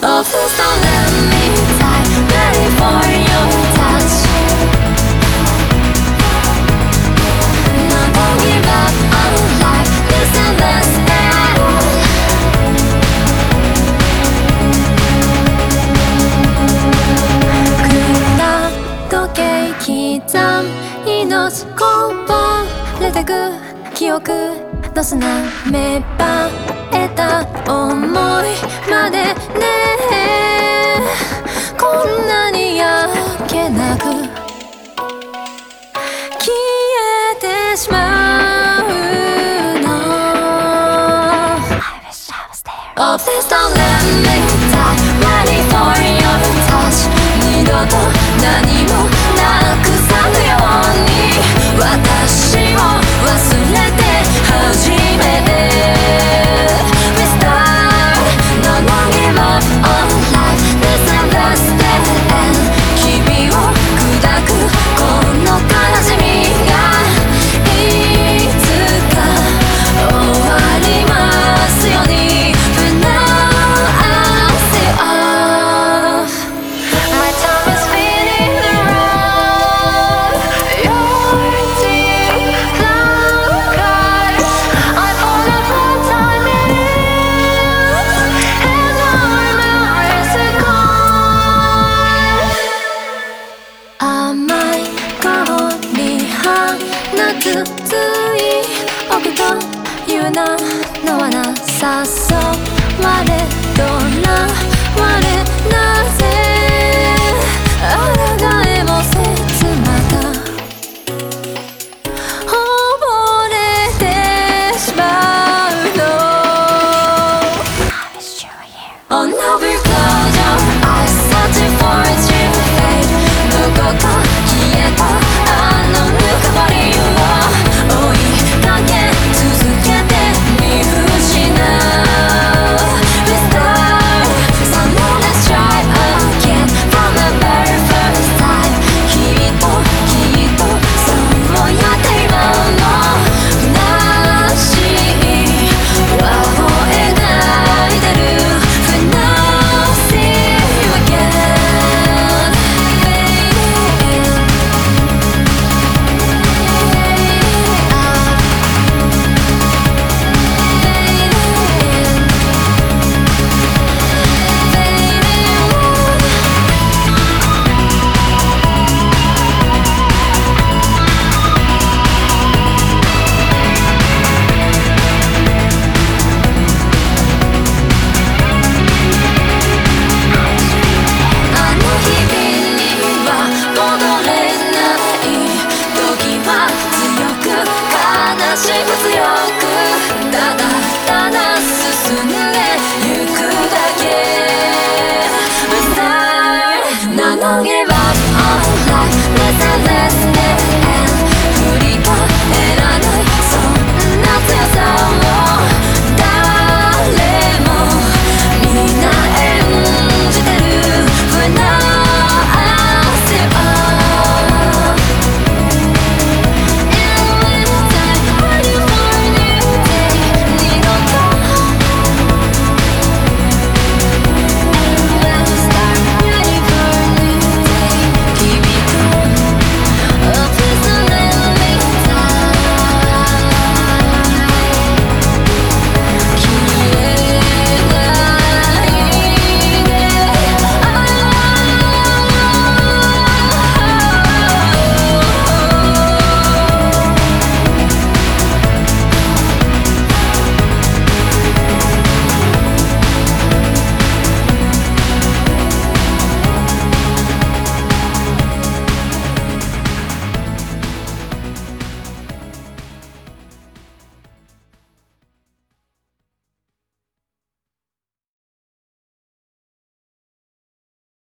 please don't let me die Ready for your touch No, don't give up on life This is the start 時計刻む命こぼれてく記憶の砂芽生えた思いまでねこんなに焼けなく消えてしまうの。Oh don't let me 由なのはなさそう。我どらわれなぜ